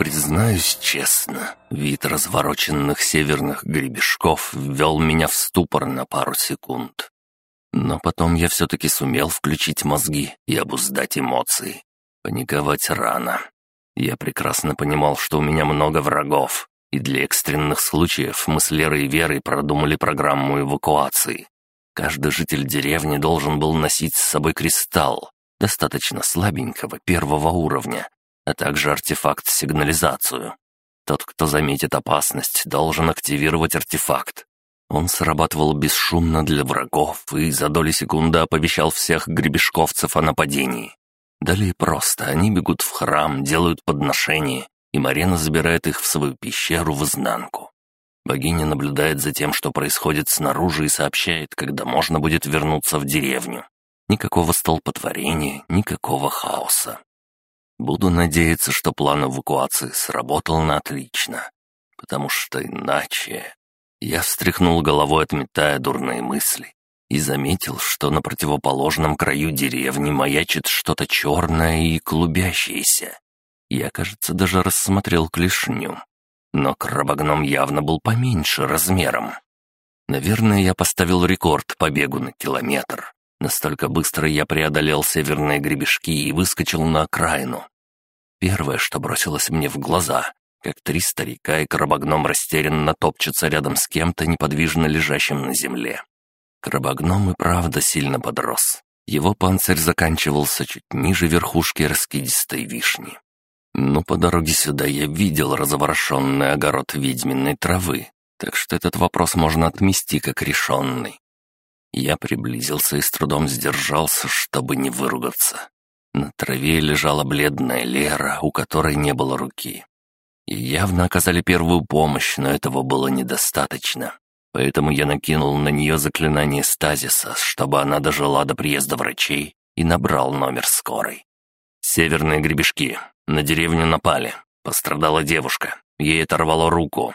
Признаюсь честно, вид развороченных северных гребешков ввел меня в ступор на пару секунд. Но потом я все-таки сумел включить мозги и обуздать эмоции. Паниковать рано. Я прекрасно понимал, что у меня много врагов, и для экстренных случаев мы с Лерой и Верой продумали программу эвакуации. Каждый житель деревни должен был носить с собой кристалл, достаточно слабенького первого уровня, а также артефакт-сигнализацию. Тот, кто заметит опасность, должен активировать артефакт. Он срабатывал бесшумно для врагов и за доли секунды оповещал всех гребешковцев о нападении. Далее просто, они бегут в храм, делают подношения, и Марена забирает их в свою пещеру в изнанку. Богиня наблюдает за тем, что происходит снаружи, и сообщает, когда можно будет вернуться в деревню. Никакого столпотворения, никакого хаоса. Буду надеяться, что план эвакуации сработал на отлично, потому что иначе... Я встряхнул головой, отметая дурные мысли, и заметил, что на противоположном краю деревни маячит что-то черное и клубящееся. Я, кажется, даже рассмотрел клешню. Но крабогном явно был поменьше размером. Наверное, я поставил рекорд по бегу на километр. Настолько быстро я преодолел северные гребешки и выскочил на окраину. Первое, что бросилось мне в глаза, как три старика и крабогном растерянно топчутся рядом с кем-то, неподвижно лежащим на земле. Крабогном и правда сильно подрос. Его панцирь заканчивался чуть ниже верхушки раскидистой вишни. Но по дороге сюда я видел разворошенный огород ведьминой травы, так что этот вопрос можно отмести как решенный. Я приблизился и с трудом сдержался, чтобы не выругаться. На траве лежала бледная Лера, у которой не было руки. И явно оказали первую помощь, но этого было недостаточно. Поэтому я накинул на нее заклинание стазиса, чтобы она дожила до приезда врачей и набрал номер скорой. «Северные гребешки. На деревню напали. Пострадала девушка. Ей оторвало руку.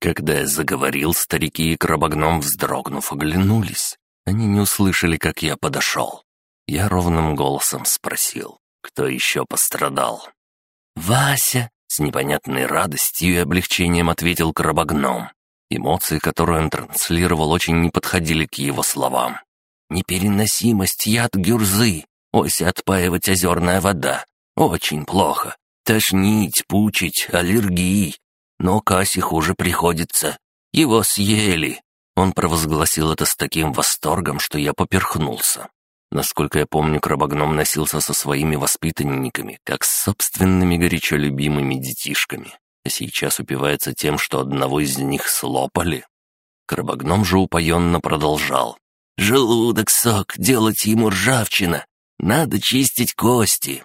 Когда я заговорил, старики и крабогном, вздрогнув, оглянулись. Они не услышали, как я подошел. Я ровным голосом спросил, кто еще пострадал. «Вася!» — с непонятной радостью и облегчением ответил крабогном. Эмоции, которые он транслировал, очень не подходили к его словам. «Непереносимость, яд гюрзы, ось отпаивать озерная вода. Очень плохо. Тошнить, пучить, аллергии. Но Кассе хуже приходится. Его съели. Он провозгласил это с таким восторгом, что я поперхнулся. Насколько я помню, крабогном носился со своими воспитанниками, как с собственными горячо любимыми детишками, а сейчас упивается тем, что одного из них слопали. Крабогном же упоенно продолжал. «Желудок сок, делать ему ржавчина. Надо чистить кости».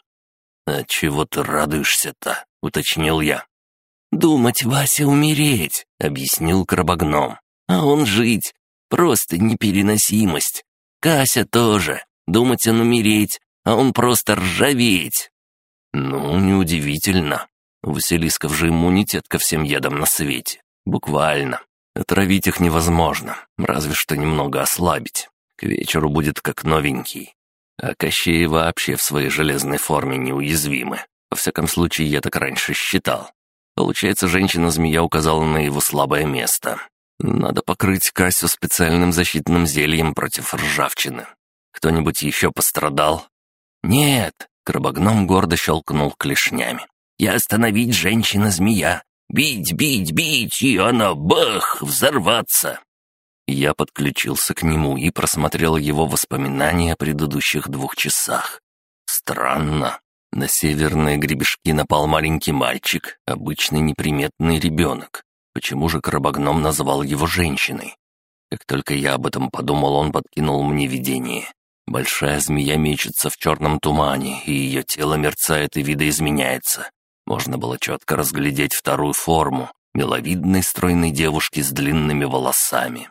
«А чего ты радуешься-то?» — уточнил я. «Думать, Вася, умереть», — объяснил крабогном а он жить. Просто непереносимость. Кася тоже. Думать он умереть, а он просто ржаветь. Ну, неудивительно. У Василисков же иммунитет ко всем ядам на свете. Буквально. Отравить их невозможно, разве что немного ослабить. К вечеру будет как новенький. А Кощей вообще в своей железной форме неуязвимы. Во всяком случае, я так раньше считал. Получается, женщина-змея указала на его слабое место. Надо покрыть Касю специальным защитным зельем против ржавчины. Кто-нибудь еще пострадал? Нет, крабогном гордо щелкнул клешнями. Я остановить женщина-змея. Бить, бить, бить, и она, бах, взорваться. Я подключился к нему и просмотрел его воспоминания о предыдущих двух часах. Странно. На северные гребешки напал маленький мальчик, обычный неприметный ребенок. Почему же крабогном назвал его женщиной? Как только я об этом подумал, он подкинул мне видение. Большая змея мечется в черном тумане, и ее тело мерцает и видоизменяется. Можно было четко разглядеть вторую форму — миловидной стройной девушки с длинными волосами.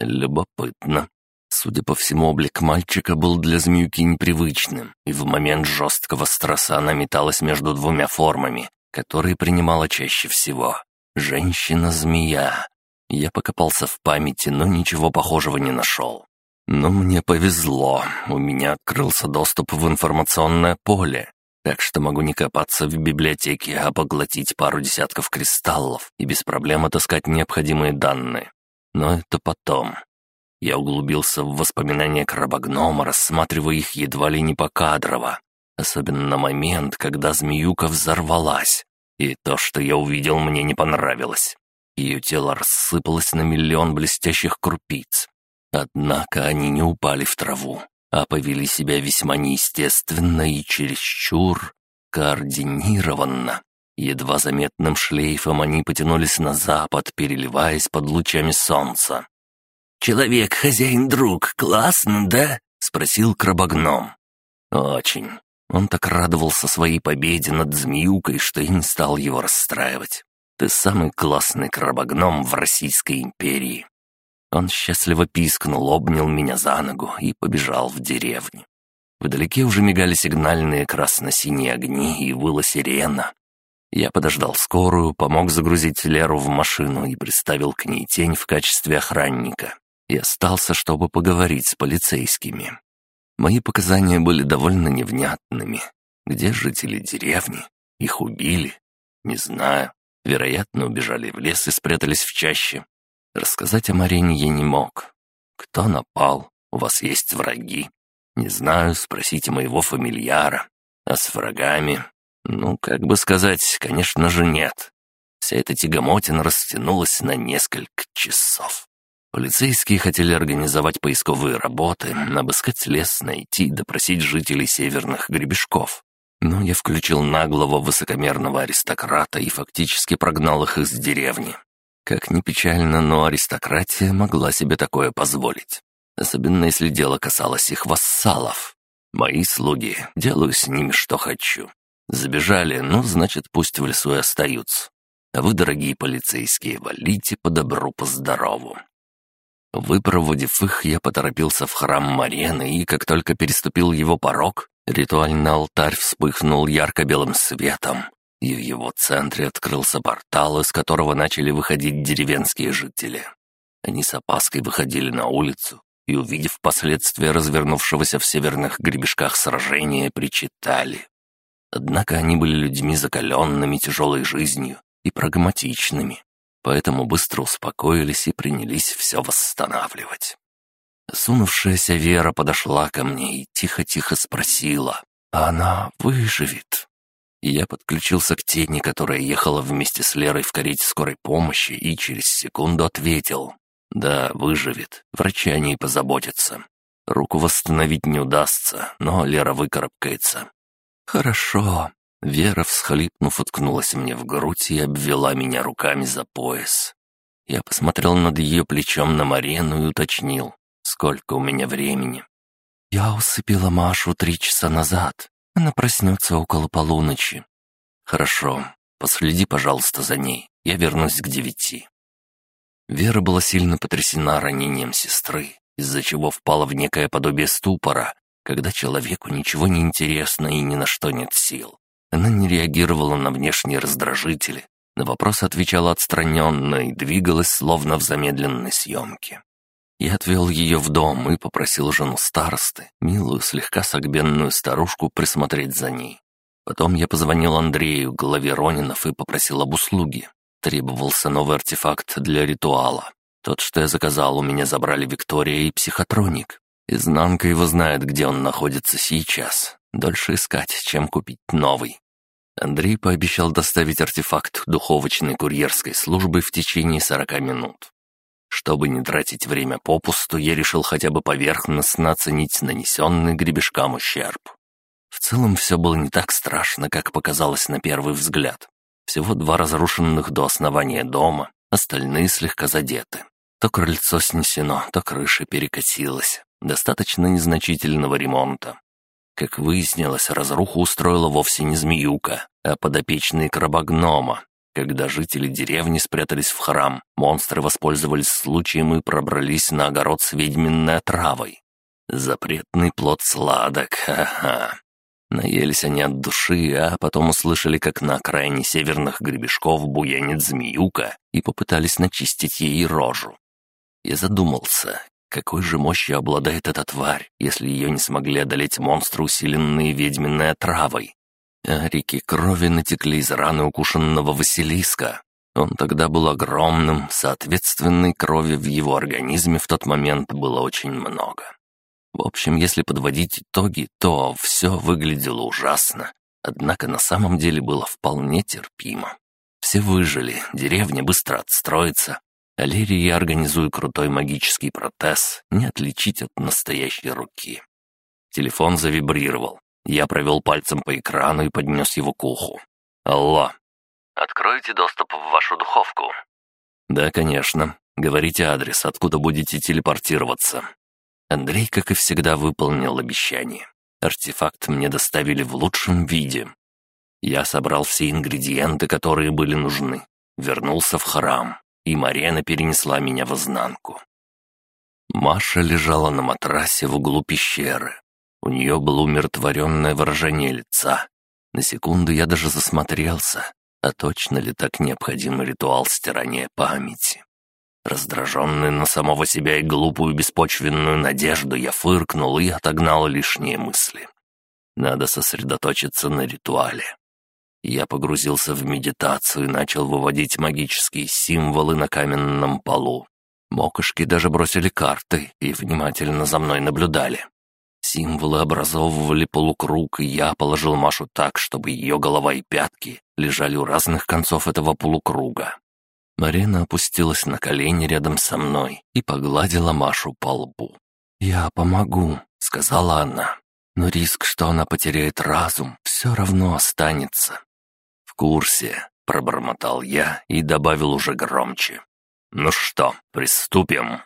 Любопытно. Судя по всему, облик мальчика был для змеюки непривычным, и в момент жесткого стресса она металась между двумя формами, которые принимала чаще всего. Женщина-змея. Я покопался в памяти, но ничего похожего не нашел. Но мне повезло, у меня открылся доступ в информационное поле. так что могу не копаться в библиотеке, а поглотить пару десятков кристаллов и без проблем отыскать необходимые данные. Но это потом. Я углубился в воспоминания крабогнома, рассматривая их едва ли не покадрово. Особенно на момент, когда змеюка взорвалась. И то, что я увидел, мне не понравилось. Ее тело рассыпалось на миллион блестящих крупиц. Однако они не упали в траву, а повели себя весьма неестественно и чересчур координированно. Едва заметным шлейфом они потянулись на запад, переливаясь под лучами солнца. «Человек, хозяин, друг, классно, да?» — спросил крабогном. «Очень. Он так радовался своей победе над змеюкой, что и не стал его расстраивать. Ты самый классный крабогном в Российской империи». Он счастливо пискнул, обнял меня за ногу и побежал в деревню. Вдалеке уже мигали сигнальные красно-синие огни и выла сирена. Я подождал скорую, помог загрузить Леру в машину и приставил к ней тень в качестве охранника. И остался, чтобы поговорить с полицейскими. Мои показания были довольно невнятными. Где жители деревни? Их убили? Не знаю. Вероятно, убежали в лес и спрятались в чаще. Рассказать о Марине я не мог. Кто напал? У вас есть враги? Не знаю, спросите моего фамильяра. А с врагами? Ну, как бы сказать, конечно же, нет. Вся эта тягомотина растянулась на несколько часов. Полицейские хотели организовать поисковые работы, обыскать лес, найти, допросить жителей северных гребешков. Но я включил наглого высокомерного аристократа и фактически прогнал их из деревни. Как ни печально, но аристократия могла себе такое позволить. Особенно если дело касалось их вассалов. Мои слуги, делаю с ними что хочу. Забежали, ну, значит, пусть в лесу и остаются. А вы, дорогие полицейские, валите по добру, по здорову. Выпроводив их, я поторопился в храм Марены, и как только переступил его порог, ритуальный алтарь вспыхнул ярко-белым светом, и в его центре открылся портал, из которого начали выходить деревенские жители. Они с опаской выходили на улицу и, увидев последствия развернувшегося в северных гребешках сражения, причитали. Однако они были людьми закаленными тяжелой жизнью и прагматичными, поэтому быстро успокоились и принялись все восстанавливать. Сунувшаяся Вера подошла ко мне и тихо-тихо спросила, «А она выживет?» Я подключился к тени, которая ехала вместе с Лерой в карете скорой помощи, и через секунду ответил. «Да, выживет. Врачи о ней позаботятся. Руку восстановить не удастся, но Лера выкарабкается». «Хорошо». Вера, всхлипнув, уткнулась мне в грудь и обвела меня руками за пояс. Я посмотрел над ее плечом на Марену и уточнил, сколько у меня времени. «Я усыпила Машу три часа назад. Она проснется около полуночи. Хорошо, последи, пожалуйста, за ней. Я вернусь к девяти. Вера была сильно потрясена ранением сестры, из-за чего впала в некое подобие ступора, когда человеку ничего не интересно и ни на что нет сил. Она не реагировала на внешние раздражители, на вопросы отвечала отстраненно и двигалась словно в замедленной съемке. Я отвел ее в дом и попросил жену старосты, милую, слегка согбенную старушку, присмотреть за ней. Потом я позвонил Андрею, главе Ронинов, и попросил об услуге. Требовался новый артефакт для ритуала. Тот, что я заказал, у меня забрали Виктория и психотроник. Изнанка его знает, где он находится сейчас. Дольше искать, чем купить новый. Андрей пообещал доставить артефакт духовочной курьерской службы в течение сорока минут. Чтобы не тратить время попусту, я решил хотя бы поверхностно оценить нанесенный гребешкам ущерб. В целом все было не так страшно, как показалось на первый взгляд. Всего два разрушенных до основания дома, остальные слегка задеты. То крыльцо снесено, то крыша перекосилась. Достаточно незначительного ремонта. Как выяснилось, разруху устроила вовсе не змеюка, а подопечные крабогнома, когда жители деревни спрятались в храм, монстры воспользовались случаем и пробрались на огород с ведьминной травой. Запретный плод сладок, ха-ха. Наелись они от души, а потом услышали, как на окраине северных гребешков буянит змеюка, и попытались начистить ей рожу. Я задумался, какой же мощью обладает эта тварь, если ее не смогли одолеть монстры, усиленные ведьминной отравой. А реки крови натекли из раны укушенного Василиска. Он тогда был огромным, соответственной крови в его организме в тот момент было очень много. В общем, если подводить итоги, то все выглядело ужасно, однако на самом деле было вполне терпимо. Все выжили, деревня быстро отстроится, Алерии я организую крутой магический протез, не отличить от настоящей руки. Телефон завибрировал. Я провел пальцем по экрану и поднес его к уху. «Алло!» «Откройте доступ в вашу духовку». «Да, конечно. Говорите адрес, откуда будете телепортироваться». Андрей, как и всегда, выполнил обещание. Артефакт мне доставили в лучшем виде. Я собрал все ингредиенты, которые были нужны. Вернулся в храм и Марена перенесла меня в изнанку. Маша лежала на матрасе в углу пещеры. У нее было умиротворенное выражение лица. На секунду я даже засмотрелся, а точно ли так необходим ритуал стирания памяти? Раздраженный на самого себя и глупую беспочвенную надежду, я фыркнул и отогнал лишние мысли. Надо сосредоточиться на ритуале. Я погрузился в медитацию и начал выводить магические символы на каменном полу. Мокошки даже бросили карты и внимательно за мной наблюдали. Символы образовывали полукруг, и я положил Машу так, чтобы ее голова и пятки лежали у разных концов этого полукруга. Марина опустилась на колени рядом со мной и погладила Машу по лбу. «Я помогу», — сказала она. «Но риск, что она потеряет разум, все равно останется курсе», — пробормотал я и добавил уже громче. «Ну что, приступим?»